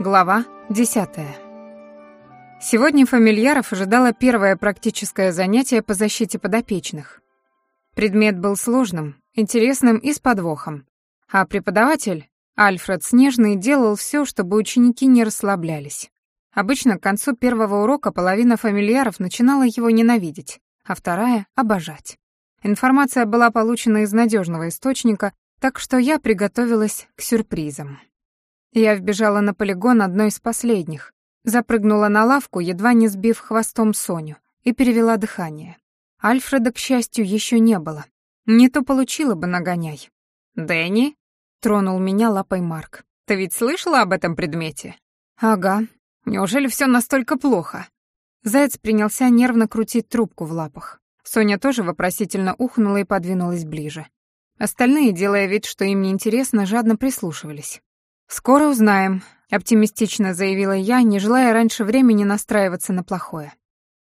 Глава 10. Сегодня фамильяров ожидало первое практическое занятие по защите подопечных. Предмет был сложным, интересным и с подвохом, а преподаватель, Альфред Снежный, делал все, чтобы ученики не расслаблялись. Обычно к концу первого урока половина фамильяров начинала его ненавидеть, а вторая — обожать. Информация была получена из надежного источника, так что я приготовилась к сюрпризам. Я вбежала на полигон одной из последних, запрыгнула на лавку, едва не сбив хвостом Соню, и перевела дыхание. Альфреда, к счастью, еще не было. Не то получила бы нагоняй. «Дэнни?» — тронул меня лапой Марк. «Ты ведь слышала об этом предмете?» «Ага. Неужели все настолько плохо?» Заяц принялся нервно крутить трубку в лапах. Соня тоже вопросительно ухнула и подвинулась ближе. Остальные, делая вид, что им неинтересно, жадно прислушивались. «Скоро узнаем», — оптимистично заявила я, не желая раньше времени настраиваться на плохое.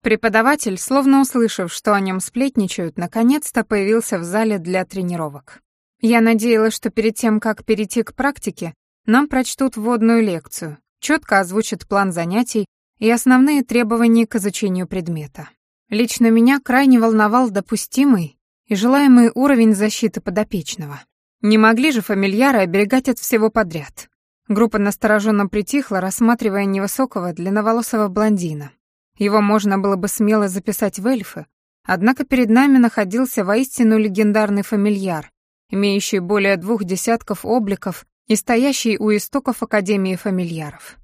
Преподаватель, словно услышав, что о нем сплетничают, наконец-то появился в зале для тренировок. Я надеялась, что перед тем, как перейти к практике, нам прочтут вводную лекцию, четко озвучат план занятий и основные требования к изучению предмета. Лично меня крайне волновал допустимый и желаемый уровень защиты подопечного. Не могли же фамильяры оберегать от всего подряд. Группа настороженно притихла, рассматривая невысокого длинноволосого блондина. Его можно было бы смело записать в эльфы, однако перед нами находился воистину легендарный фамильяр, имеющий более двух десятков обликов и стоящий у истоков Академии фамильяров.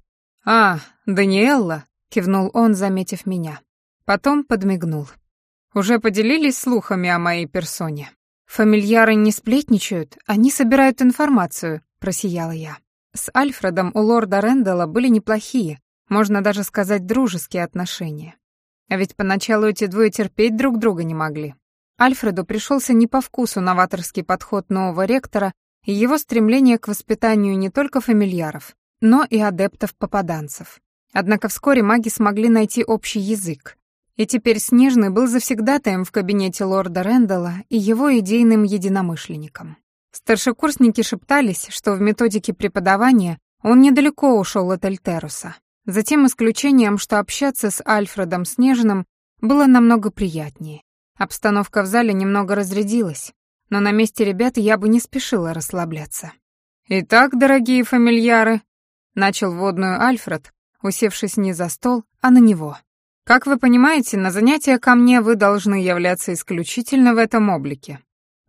«А, Даниэлла», — кивнул он, заметив меня. Потом подмигнул. «Уже поделились слухами о моей персоне?» «Фамильяры не сплетничают, они собирают информацию», — просияла я. С Альфредом у лорда Рэндалла были неплохие, можно даже сказать, дружеские отношения. А ведь поначалу эти двое терпеть друг друга не могли. Альфреду пришелся не по вкусу новаторский подход нового ректора и его стремление к воспитанию не только фамильяров, но и адептов-попаданцев. Однако вскоре маги смогли найти общий язык, и теперь Снежный был завсегдатаем в кабинете лорда Рэндалла и его идейным единомышленником. Старшекурсники шептались, что в методике преподавания он недалеко ушел от Эльтеруса. За тем исключением, что общаться с Альфредом Снежным было намного приятнее. Обстановка в зале немного разрядилась, но на месте ребят я бы не спешила расслабляться. «Итак, дорогие фамильяры», — начал водную Альфред, усевшись не за стол, а на него. Как вы понимаете, на занятия ко мне вы должны являться исключительно в этом облике.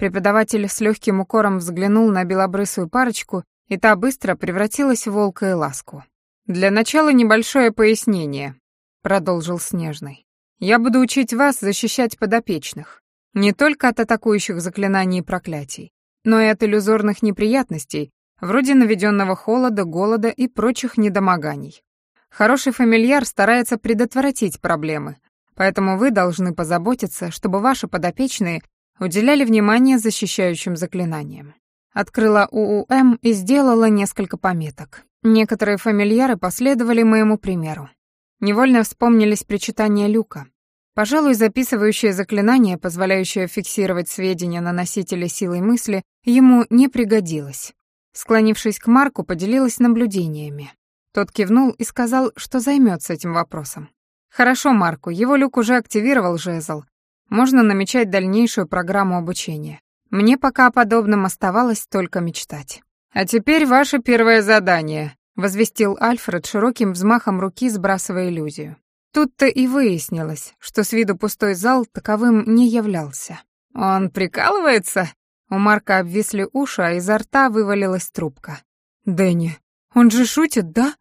Преподаватель с легким укором взглянул на белобрысую парочку, и та быстро превратилась в волка и ласку. «Для начала небольшое пояснение», — продолжил Снежный. «Я буду учить вас защищать подопечных. Не только от атакующих заклинаний и проклятий, но и от иллюзорных неприятностей, вроде наведенного холода, голода и прочих недомоганий. Хороший фамильяр старается предотвратить проблемы, поэтому вы должны позаботиться, чтобы ваши подопечные уделяли внимание защищающим заклинаниям. Открыла УУМ и сделала несколько пометок. Некоторые фамильяры последовали моему примеру. Невольно вспомнились причитания Люка. Пожалуй, записывающее заклинание, позволяющее фиксировать сведения на носителе силой мысли, ему не пригодилось. Склонившись к Марку, поделилась наблюдениями. Тот кивнул и сказал, что займется этим вопросом. «Хорошо, Марку, его люк уже активировал жезл. Можно намечать дальнейшую программу обучения. Мне пока о подобном оставалось только мечтать». «А теперь ваше первое задание», — возвестил Альфред широким взмахом руки, сбрасывая иллюзию. Тут-то и выяснилось, что с виду пустой зал таковым не являлся. «Он прикалывается?» У Марка обвисли уши, а изо рта вывалилась трубка. «Дэнни, он же шутит, да?»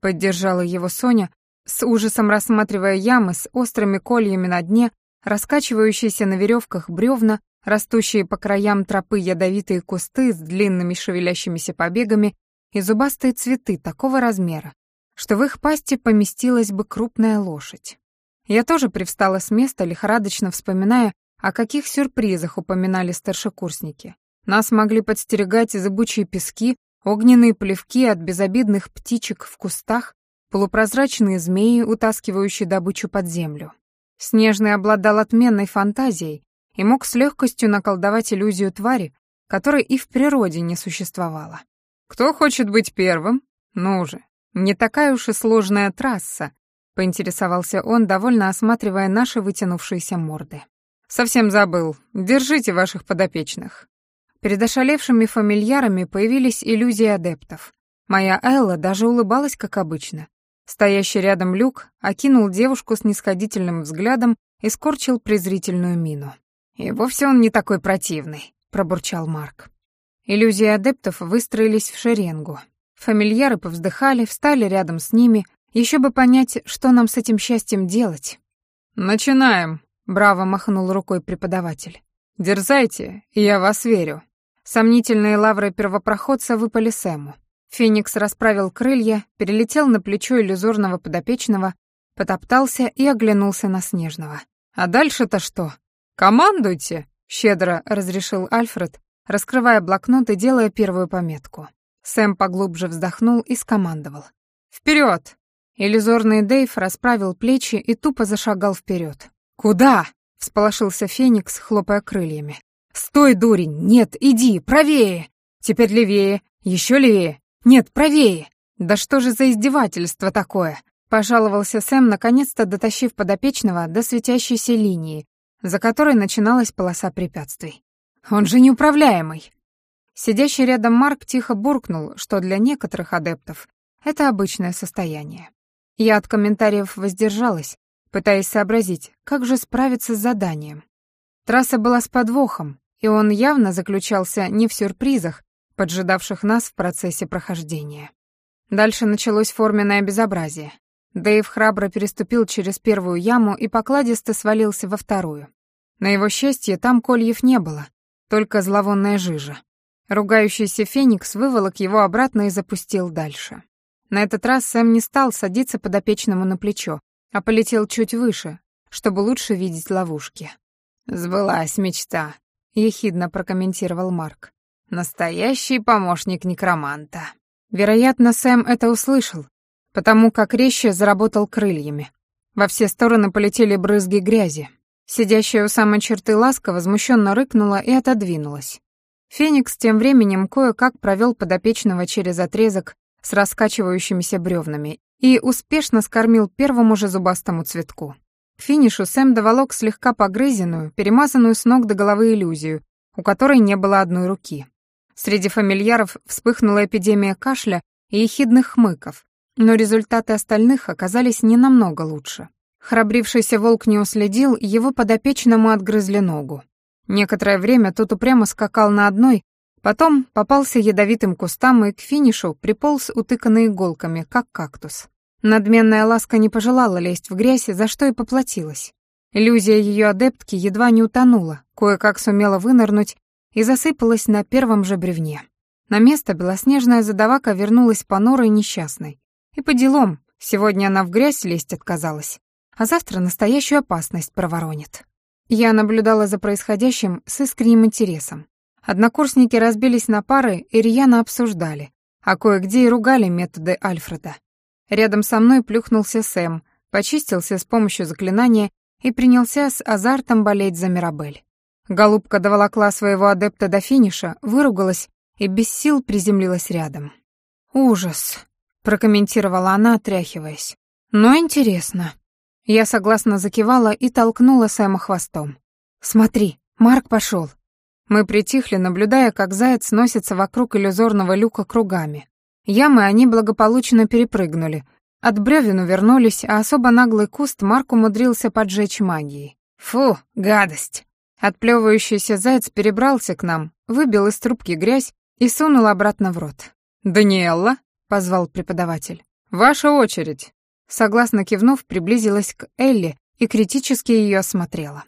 Поддержала его Соня, с ужасом рассматривая ямы с острыми кольями на дне, раскачивающиеся на веревках бревна, растущие по краям тропы ядовитые кусты с длинными шевелящимися побегами и зубастые цветы такого размера, что в их пасти поместилась бы крупная лошадь. Я тоже привстала с места, лихорадочно вспоминая, о каких сюрпризах упоминали старшекурсники. Нас могли подстерегать зыбучие пески, Огненные плевки от безобидных птичек в кустах, полупрозрачные змеи, утаскивающие добычу под землю. Снежный обладал отменной фантазией и мог с легкостью наколдовать иллюзию твари, которой и в природе не существовало. «Кто хочет быть первым? Ну же, Не такая уж и сложная трасса, поинтересовался он, довольно осматривая наши вытянувшиеся морды. Совсем забыл. Держите ваших подопечных. Перед ошалевшими фамильярами появились иллюзии адептов. Моя Элла даже улыбалась, как обычно. Стоящий рядом Люк окинул девушку с нисходительным взглядом и скорчил презрительную мину. «И вовсе он не такой противный», — пробурчал Марк. Иллюзии адептов выстроились в шеренгу. Фамильяры повздыхали, встали рядом с ними, еще бы понять, что нам с этим счастьем делать. «Начинаем», — браво махнул рукой преподаватель. «Дерзайте, я вас верю». Сомнительные лавры первопроходца выпали Сэму. Феникс расправил крылья, перелетел на плечо иллюзорного подопечного, потоптался и оглянулся на Снежного. «А дальше-то что? Командуйте!» — щедро разрешил Альфред, раскрывая блокнот и делая первую пометку. Сэм поглубже вздохнул и скомандовал. «Вперед!» Иллюзорный Дейв расправил плечи и тупо зашагал вперед. «Куда?» — всполошился Феникс, хлопая крыльями. «Стой, дурень! Нет, иди, правее! Теперь левее, еще левее! Нет, правее!» «Да что же за издевательство такое?» — пожаловался Сэм, наконец-то дотащив подопечного до светящейся линии, за которой начиналась полоса препятствий. «Он же неуправляемый!» Сидящий рядом Марк тихо буркнул, что для некоторых адептов это обычное состояние. Я от комментариев воздержалась, пытаясь сообразить, как же справиться с заданием. Трасса была с подвохом, и он явно заключался не в сюрпризах, поджидавших нас в процессе прохождения. Дальше началось форменное безобразие. Дэйв храбро переступил через первую яму и покладисто свалился во вторую. На его счастье там кольев не было, только зловонная жижа. Ругающийся Феникс выволок его обратно и запустил дальше. На этот раз Сэм не стал садиться подопечному на плечо, а полетел чуть выше, чтобы лучше видеть ловушки. «Сбылась мечта», — ехидно прокомментировал Марк. «Настоящий помощник некроманта». Вероятно, Сэм это услышал, потому как резче заработал крыльями. Во все стороны полетели брызги грязи. Сидящая у самой черты ласка возмущенно рыкнула и отодвинулась. Феникс тем временем кое-как провел подопечного через отрезок с раскачивающимися бревнами и успешно скормил первому же зубастому цветку. К финишу Сэм доволок слегка погрызенную, перемазанную с ног до головы иллюзию, у которой не было одной руки. Среди фамильяров вспыхнула эпидемия кашля и ехидных хмыков, но результаты остальных оказались не намного лучше. Храбрившийся волк не уследил, его подопечному отгрызли ногу. Некоторое время тот упрямо скакал на одной, потом попался ядовитым кустам и к финишу приполз утыканный иголками, как кактус. Надменная ласка не пожелала лезть в грязь, за что и поплатилась. Иллюзия ее адептки едва не утонула, кое-как сумела вынырнуть и засыпалась на первом же бревне. На место белоснежная задавака вернулась понорой несчастной. И по делам, сегодня она в грязь лезть отказалась, а завтра настоящую опасность проворонит. Я наблюдала за происходящим с искренним интересом. Однокурсники разбились на пары и рьяно обсуждали, а кое-где и ругали методы Альфреда. Рядом со мной плюхнулся Сэм, почистился с помощью заклинания и принялся с азартом болеть за Мирабель. Голубка доволокла своего адепта до финиша, выругалась и без сил приземлилась рядом. «Ужас», — прокомментировала она, отряхиваясь. «Но интересно». Я согласно закивала и толкнула Сэма хвостом. «Смотри, Марк пошел. Мы притихли, наблюдая, как заяц носится вокруг иллюзорного люка кругами. Ямы они благополучно перепрыгнули. От бревен увернулись, а особо наглый куст Марк умудрился поджечь магией. «Фу, гадость!» Отплевывающийся заяц перебрался к нам, выбил из трубки грязь и сунул обратно в рот. «Даниэлла?» — позвал преподаватель. «Ваша очередь!» Согласно кивнув, приблизилась к Элли и критически ее осмотрела.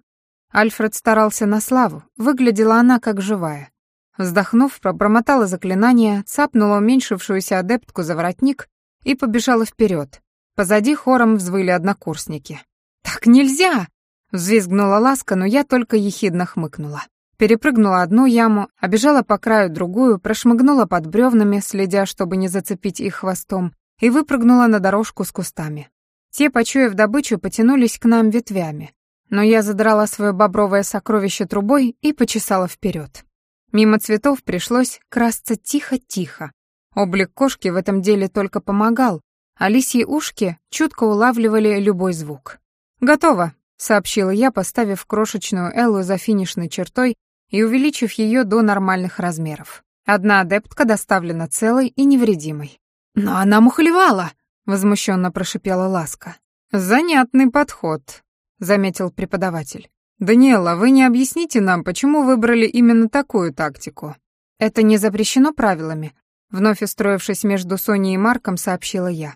Альфред старался на славу, выглядела она как живая. Вздохнув, пробормотала заклинание, цапнула уменьшившуюся адептку за воротник и побежала вперед. Позади хором взвыли однокурсники. «Так нельзя!» — взвизгнула Ласка, но я только ехидно хмыкнула. Перепрыгнула одну яму, обежала по краю другую, прошмыгнула под бревнами, следя, чтобы не зацепить их хвостом, и выпрыгнула на дорожку с кустами. Те, почуяв добычу, потянулись к нам ветвями, но я задрала свое бобровое сокровище трубой и почесала вперед. Мимо цветов пришлось красться тихо-тихо. Облик кошки в этом деле только помогал, а лисьи ушки чутко улавливали любой звук. «Готово», — сообщила я, поставив крошечную Эллу за финишной чертой и увеличив ее до нормальных размеров. Одна адептка доставлена целой и невредимой. «Но она мухлевала!» — возмущенно прошипела Ласка. «Занятный подход», — заметил преподаватель. «Даниэла, вы не объясните нам, почему выбрали именно такую тактику?» «Это не запрещено правилами», — вновь устроившись между Соней и Марком, сообщила я.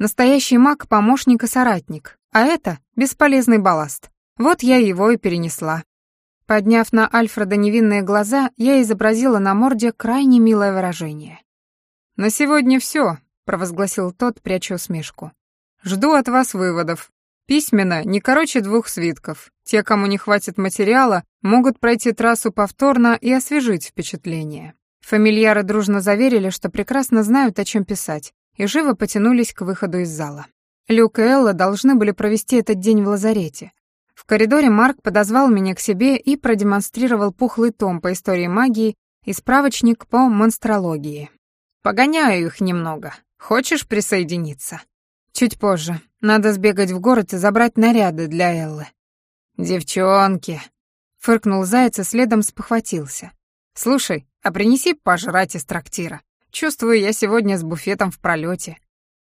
«Настоящий маг — помощник и соратник, а это — бесполезный балласт. Вот я его и перенесла». Подняв на Альфреда невинные глаза, я изобразила на морде крайне милое выражение. «На сегодня все», — провозгласил тот, пряча усмешку. «Жду от вас выводов. Письменно, не короче двух свитков. Те, кому не хватит материала, могут пройти трассу повторно и освежить впечатление. Фамильяры дружно заверили, что прекрасно знают, о чем писать, и живо потянулись к выходу из зала. Люк и Элла должны были провести этот день в лазарете. В коридоре Марк подозвал меня к себе и продемонстрировал пухлый том по истории магии и справочник по монстрологии. «Погоняю их немного. Хочешь присоединиться?» «Чуть позже. Надо сбегать в город и забрать наряды для Эллы». «Девчонки!» — фыркнул Заяц и следом спохватился. «Слушай, а принеси пожрать из трактира. Чувствую, я сегодня с буфетом в пролете.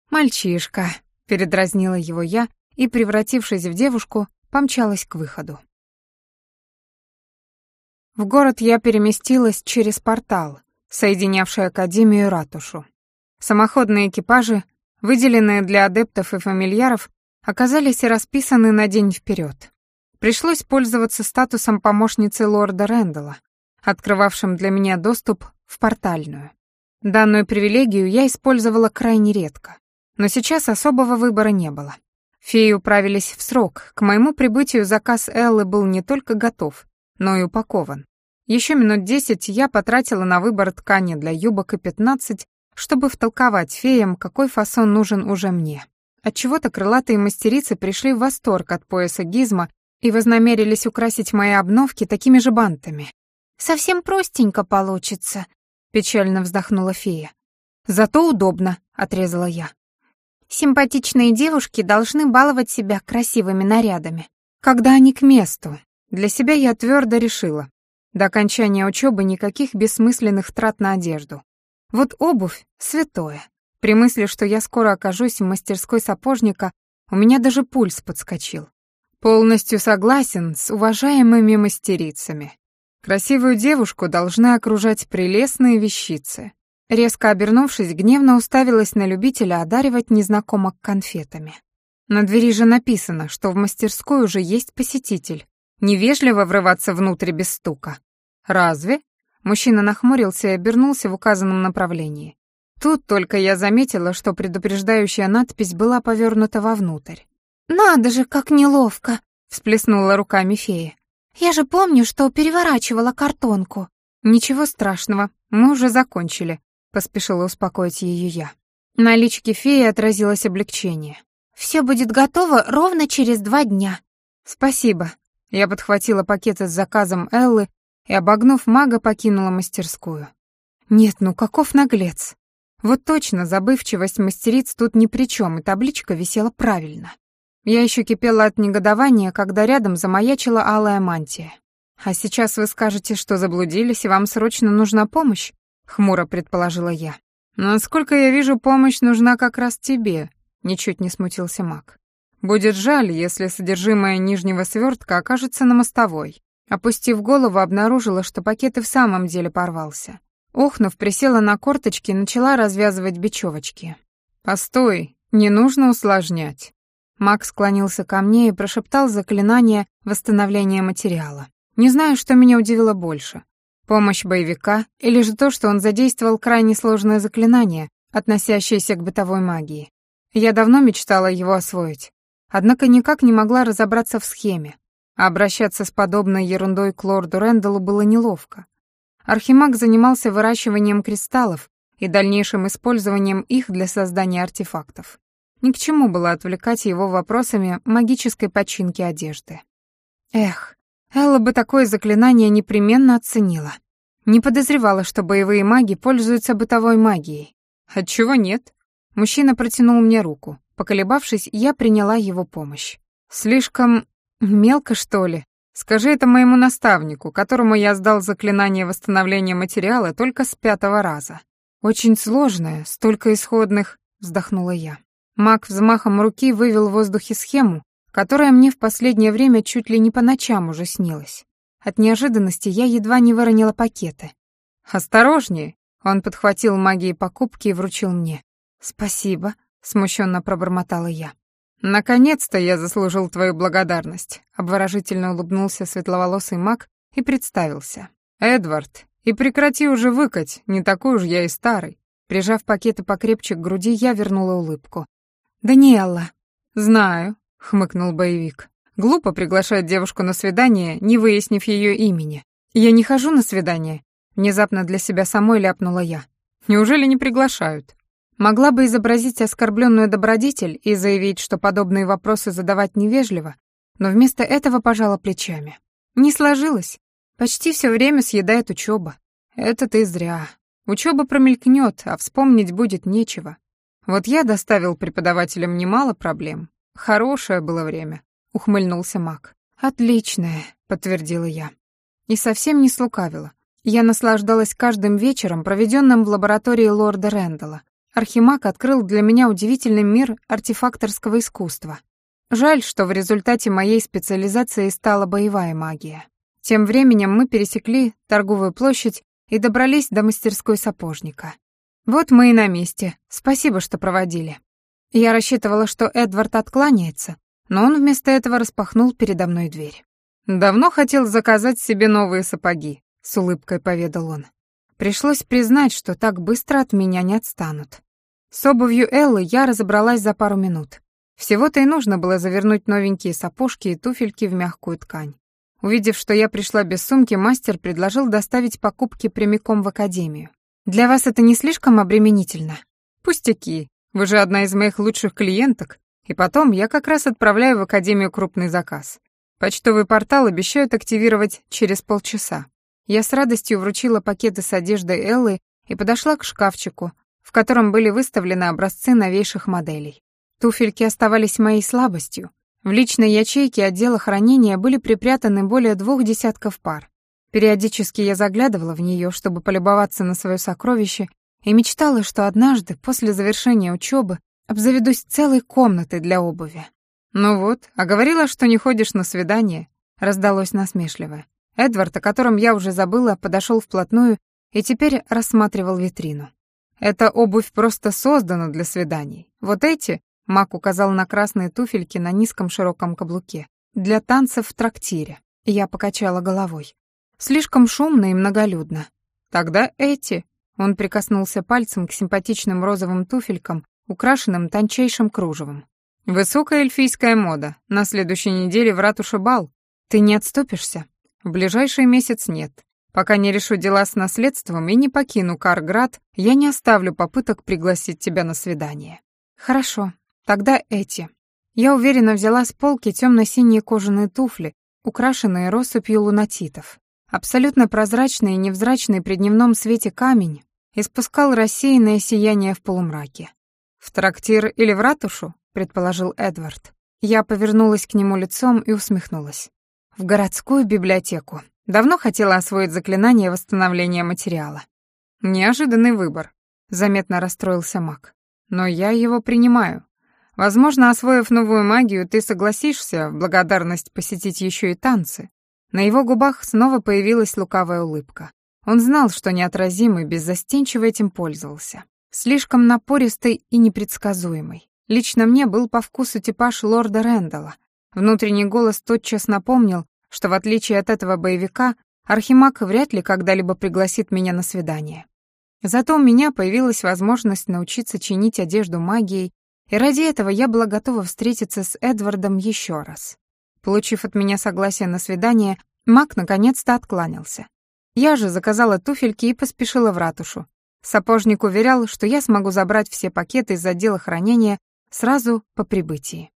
«Мальчишка», — передразнила его я и, превратившись в девушку, помчалась к выходу. В город я переместилась через портал, соединявший Академию и ратушу. Самоходные экипажи выделенные для адептов и фамильяров, оказались расписаны на день вперед. Пришлось пользоваться статусом помощницы лорда Рэндалла, открывавшим для меня доступ в портальную. Данную привилегию я использовала крайне редко, но сейчас особого выбора не было. Феи управились в срок, к моему прибытию заказ Эллы был не только готов, но и упакован. Еще минут десять я потратила на выбор ткани для юбок и пятнадцать чтобы втолковать феям, какой фасон нужен уже мне. Отчего-то крылатые мастерицы пришли в восторг от пояса гизма и вознамерились украсить мои обновки такими же бантами. «Совсем простенько получится», — печально вздохнула фея. «Зато удобно», — отрезала я. «Симпатичные девушки должны баловать себя красивыми нарядами, когда они к месту. Для себя я твердо решила. До окончания учебы никаких бессмысленных трат на одежду. Вот обувь — святое. При мысли, что я скоро окажусь в мастерской сапожника, у меня даже пульс подскочил. Полностью согласен с уважаемыми мастерицами. Красивую девушку должны окружать прелестные вещицы. Резко обернувшись, гневно уставилась на любителя одаривать незнакомок конфетами. На двери же написано, что в мастерской уже есть посетитель. Невежливо врываться внутрь без стука. Разве? Мужчина нахмурился и обернулся в указанном направлении. Тут только я заметила, что предупреждающая надпись была повернута вовнутрь. «Надо же, как неловко!» — всплеснула руками фея. «Я же помню, что переворачивала картонку». «Ничего страшного, мы уже закончили», — поспешила успокоить ее я. На личике феи отразилось облегчение. «Все будет готово ровно через два дня». «Спасибо». Я подхватила пакет с заказом Эллы и, обогнув мага, покинула мастерскую. Нет, ну каков наглец. Вот точно, забывчивость мастериц тут ни при чем, и табличка висела правильно. Я еще кипела от негодования, когда рядом замаячила алая мантия. «А сейчас вы скажете, что заблудились, и вам срочно нужна помощь?» — хмуро предположила я. «Насколько я вижу, помощь нужна как раз тебе», — ничуть не смутился маг. «Будет жаль, если содержимое нижнего свертка окажется на мостовой. Опустив голову, обнаружила, что пакет и в самом деле порвался. Охнув, присела на корточки и начала развязывать бечевочки. «Постой, не нужно усложнять». Макс склонился ко мне и прошептал заклинание восстановления материала. Не знаю, что меня удивило больше. Помощь боевика или же то, что он задействовал крайне сложное заклинание, относящееся к бытовой магии. Я давно мечтала его освоить, однако никак не могла разобраться в схеме, обращаться с подобной ерундой к лорду Рэндаллу было неловко. Архимаг занимался выращиванием кристаллов и дальнейшим использованием их для создания артефактов. Ни к чему было отвлекать его вопросами магической починки одежды. Эх, Элла бы такое заклинание непременно оценила. Не подозревала, что боевые маги пользуются бытовой магией. Отчего нет? Мужчина протянул мне руку. Поколебавшись, я приняла его помощь. «Слишком мелко, что ли? Скажи это моему наставнику, которому я сдал заклинание восстановления материала только с пятого раза. Очень сложное, столько исходных...» — вздохнула я. Маг взмахом руки вывел в воздухе схему, которая мне в последнее время чуть ли не по ночам уже снилась. От неожиданности я едва не выронила пакеты. «Осторожнее!» — он подхватил магии покупки и вручил мне. «Спасибо», — смущенно пробормотала я. «Наконец-то я заслужил твою благодарность», — обворожительно улыбнулся светловолосый маг и представился. «Эдвард, и прекрати уже выкать, не такой уж я и старый». Прижав пакеты покрепче к груди, я вернула улыбку. «Даниэлла». «Знаю», — хмыкнул боевик. «Глупо приглашать девушку на свидание, не выяснив ее имени. Я не хожу на свидание», — внезапно для себя самой ляпнула я. «Неужели не приглашают?» Могла бы изобразить оскорбленную добродетель и заявить, что подобные вопросы задавать невежливо, но вместо этого пожала плечами. Не сложилось. Почти все время съедает учеба. Это ты зря. Учеба промелькнет, а вспомнить будет нечего. Вот я доставил преподавателям немало проблем. Хорошее было время, ухмыльнулся Мак. Отличное, подтвердила я. И совсем не слукавила. Я наслаждалась каждым вечером, проведенным в лаборатории лорда Рэндалла. Архимаг открыл для меня удивительный мир артефакторского искусства. Жаль, что в результате моей специализации стала боевая магия. Тем временем мы пересекли торговую площадь и добрались до мастерской сапожника. Вот мы и на месте. Спасибо, что проводили. Я рассчитывала, что Эдвард откланяется, но он вместо этого распахнул передо мной дверь. «Давно хотел заказать себе новые сапоги», — с улыбкой поведал он. Пришлось признать, что так быстро от меня не отстанут. С обувью Эллы я разобралась за пару минут. Всего-то и нужно было завернуть новенькие сапожки и туфельки в мягкую ткань. Увидев, что я пришла без сумки, мастер предложил доставить покупки прямиком в академию. Для вас это не слишком обременительно? Пустяки. Вы же одна из моих лучших клиенток. И потом я как раз отправляю в академию крупный заказ. Почтовый портал обещают активировать через полчаса. Я с радостью вручила пакеты с одеждой Эллы и подошла к шкафчику, в котором были выставлены образцы новейших моделей. Туфельки оставались моей слабостью. В личной ячейке отдела хранения были припрятаны более двух десятков пар. Периодически я заглядывала в нее, чтобы полюбоваться на свое сокровище, и мечтала, что однажды, после завершения учебы, обзаведусь целой комнатой для обуви. «Ну вот, а говорила, что не ходишь на свидание», — раздалось насмешливо. Эдвард, о котором я уже забыла, подошел вплотную и теперь рассматривал витрину. «Эта обувь просто создана для свиданий. Вот эти», — Мак указал на красные туфельки на низком широком каблуке, «для танцев в трактире». Я покачала головой. Слишком шумно и многолюдно. Тогда эти. Он прикоснулся пальцем к симпатичным розовым туфелькам, украшенным тончайшим кружевом. Высокая эльфийская мода. На следующей неделе в ратуше бал. Ты не отступишься? В ближайший месяц нет. Пока не решу дела с наследством и не покину Карград, я не оставлю попыток пригласить тебя на свидание. Хорошо. Тогда эти. Я уверенно взяла с полки темно-синие кожаные туфли, украшенные россыпью лунатитов. Абсолютно прозрачный и невзрачный при дневном свете камень испускал рассеянное сияние в полумраке. «В трактир или в ратушу?» — предположил Эдвард. Я повернулась к нему лицом и усмехнулась. «В городскую библиотеку. Давно хотела освоить заклинание восстановления материала». «Неожиданный выбор», — заметно расстроился маг. «Но я его принимаю. Возможно, освоив новую магию, ты согласишься в благодарность посетить еще и танцы. На его губах снова появилась лукавая улыбка. Он знал, что неотразимый, беззастенчиво этим пользовался. Слишком напористый и непредсказуемый. Лично мне был по вкусу типаж лорда Рэндалла. Внутренний голос тотчас напомнил, что в отличие от этого боевика, Архимаг вряд ли когда-либо пригласит меня на свидание. Зато у меня появилась возможность научиться чинить одежду магией, и ради этого я была готова встретиться с Эдвардом еще раз. Получив от меня согласие на свидание, Мак наконец-то откланялся. Я же заказала туфельки и поспешила в ратушу. Сапожник уверял, что я смогу забрать все пакеты из отдела хранения сразу по прибытии.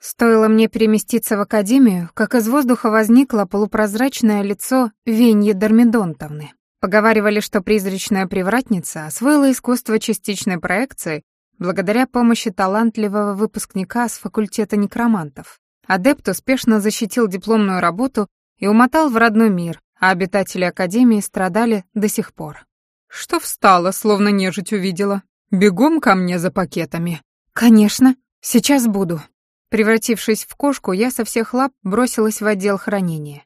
Стоило мне переместиться в академию, как из воздуха возникло полупрозрачное лицо Веньи Дормидонтовны. Поговаривали, что призрачная привратница освоила искусство частичной проекции благодаря помощи талантливого выпускника с факультета некромантов. Адепт успешно защитил дипломную работу и умотал в родной мир, а обитатели Академии страдали до сих пор. «Что встала, словно нежить увидела? Бегом ко мне за пакетами». «Конечно, сейчас буду». Превратившись в кошку, я со всех лап бросилась в отдел хранения.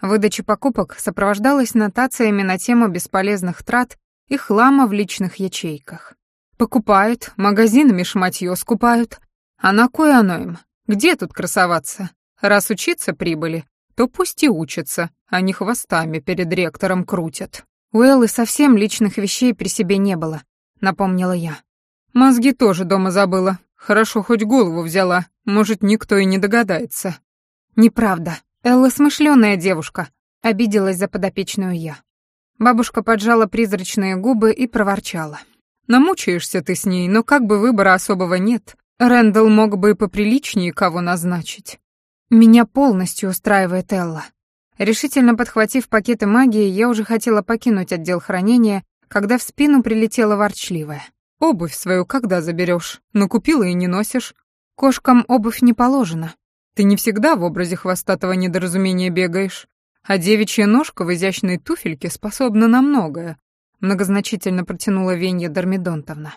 Выдача покупок сопровождалась нотациями на тему бесполезных трат и хлама в личных ячейках. Покупают, магазинами шматьё скупают. А на кое оно им? Где тут красоваться? Раз учиться прибыли, то пусть и учатся, а не хвостами перед ректором крутят. У Эллы совсем личных вещей при себе не было, напомнила я. Мозги тоже дома забыла. Хорошо хоть голову взяла, может, никто и не догадается. Неправда. Элла смышленая девушка, обиделась за подопечную я. Бабушка поджала призрачные губы и проворчала. Намучаешься ты с ней, но как бы выбора особого нет. Рэндалл мог бы и поприличнее кого назначить. Меня полностью устраивает Элла. Решительно подхватив пакеты магии, я уже хотела покинуть отдел хранения, когда в спину прилетела ворчливая. «Обувь свою когда заберешь? Ну, купила и не носишь. Кошкам обувь не положена. Ты не всегда в образе хвостатого недоразумения бегаешь, а девичья ножка в изящной туфельке способна на многое», многозначительно протянула Венья Дармидонтовна.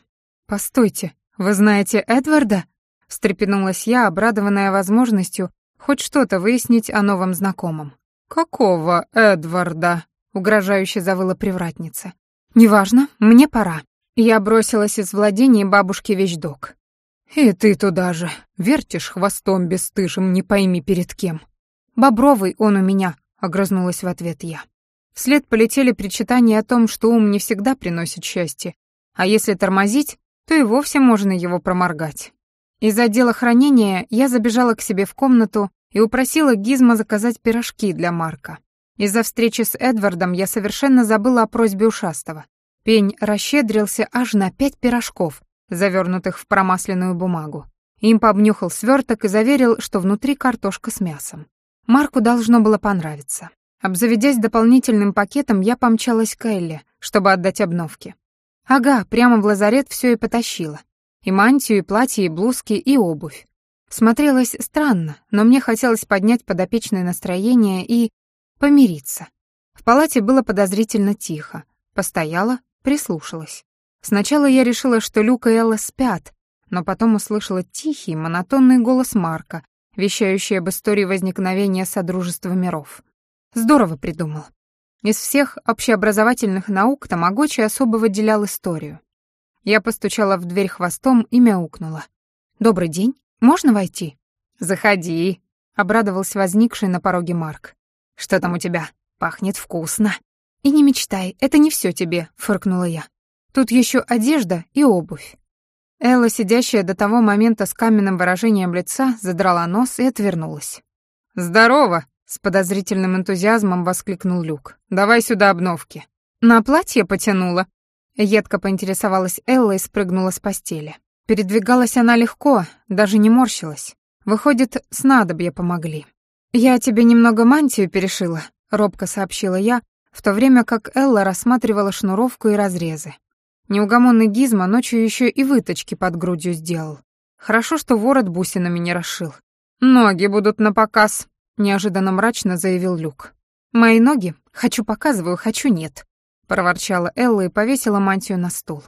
«Постойте, вы знаете Эдварда?» встрепенулась я, обрадованная возможностью хоть что-то выяснить о новом знакомом. «Какого Эдварда?» — угрожающе завыла привратница. «Неважно, мне пора». Я бросилась из владений бабушки вещдок. «И ты туда же, вертишь хвостом бесстыжим, не пойми перед кем». «Бобровый он у меня», — огрызнулась в ответ я. Вслед полетели причитания о том, что ум не всегда приносит счастье, а если тормозить, то и вовсе можно его проморгать. Из отдела хранения я забежала к себе в комнату и упросила Гизма заказать пирожки для Марка. Из-за встречи с Эдвардом я совершенно забыла о просьбе ушастого. Пень расщедрился аж на пять пирожков, завернутых в промасленную бумагу. Им обнюхал сверток и заверил, что внутри картошка с мясом. Марку должно было понравиться. Обзаведясь дополнительным пакетом, я помчалась к Элле, чтобы отдать обновки. Ага, прямо в лазарет все и потащила. И мантию, и платье, и блузки, и обувь. Смотрелось странно, но мне хотелось поднять подопечное настроение и... помириться. В палате было подозрительно тихо. Постояла, прислушалась. Сначала я решила, что Люка и Элла спят, но потом услышала тихий, монотонный голос Марка, вещающий об истории возникновения Содружества миров. Здорово придумал. Из всех общеобразовательных наук Тамагочи особо выделял историю. Я постучала в дверь хвостом и мяукнула. «Добрый день. Можно войти?» «Заходи», — обрадовался возникший на пороге Марк. «Что там у тебя? Пахнет вкусно». «И не мечтай, это не все тебе», — фыркнула я. «Тут еще одежда и обувь». Элла, сидящая до того момента с каменным выражением лица, задрала нос и отвернулась. «Здорово!» С подозрительным энтузиазмом воскликнул Люк. «Давай сюда обновки». «На платье потянула?» Едко поинтересовалась Элла и спрыгнула с постели. Передвигалась она легко, даже не морщилась. Выходит, снадобья помогли. «Я тебе немного мантию перешила», — робко сообщила я, в то время как Элла рассматривала шнуровку и разрезы. Неугомонный Гизма ночью еще и выточки под грудью сделал. Хорошо, что ворот бусинами не расшил. «Ноги будут на показ», неожиданно мрачно заявил Люк. Мои ноги хочу показываю, хочу нет, проворчала Элла и повесила мантию на стул.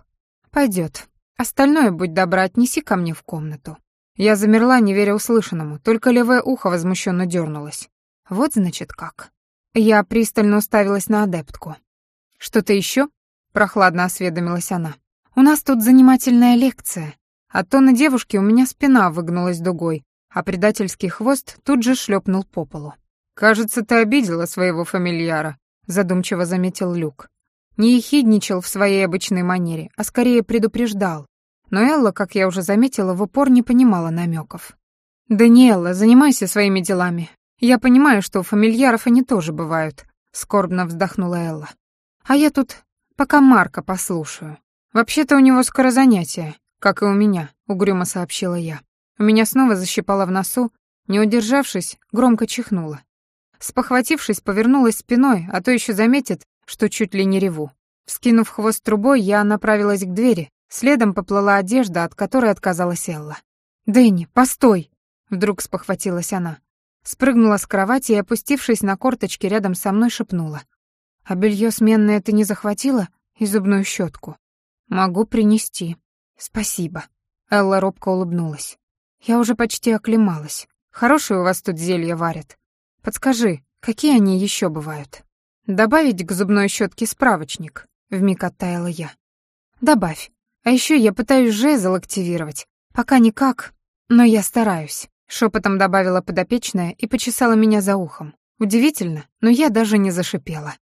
Пойдет. Остальное, будь добра, отнеси ко мне в комнату. Я замерла, не веря услышанному, только левое ухо возмущенно дернулось. Вот значит как. Я пристально уставилась на адептку. Что-то еще? прохладно осведомилась она. У нас тут занимательная лекция. От тона девушки у меня спина выгнулась дугой, а предательский хвост тут же шлепнул по полу. «Кажется, ты обидела своего фамильяра», — задумчиво заметил Люк. Не ехидничал в своей обычной манере, а скорее предупреждал. Но Элла, как я уже заметила, в упор не понимала намеков. «Даниэлла, занимайся своими делами. Я понимаю, что у фамильяров они тоже бывают», — скорбно вздохнула Элла. «А я тут пока Марка послушаю. Вообще-то у него скоро занятие, как и у меня», — угрюмо сообщила я. У меня снова защипало в носу, не удержавшись, громко чихнула. Спохватившись, повернулась спиной, а то еще заметит, что чуть ли не реву. Вскинув хвост трубой, я направилась к двери, следом поплыла одежда, от которой отказалась Элла. «Дэнни, постой!» — вдруг спохватилась она. Спрыгнула с кровати и, опустившись на корточки рядом со мной, шепнула. «А белье сменное ты не захватила? И зубную щетку?» «Могу принести». «Спасибо». Элла робко улыбнулась. «Я уже почти оклемалась. Хорошие у вас тут зелья варят. Подскажи, какие они еще бывают?» «Добавить к зубной щетке справочник», — вмиг оттаяла я. «Добавь. А еще я пытаюсь жезл активировать. Пока никак, но я стараюсь», — шепотом добавила подопечная и почесала меня за ухом. Удивительно, но я даже не зашипела.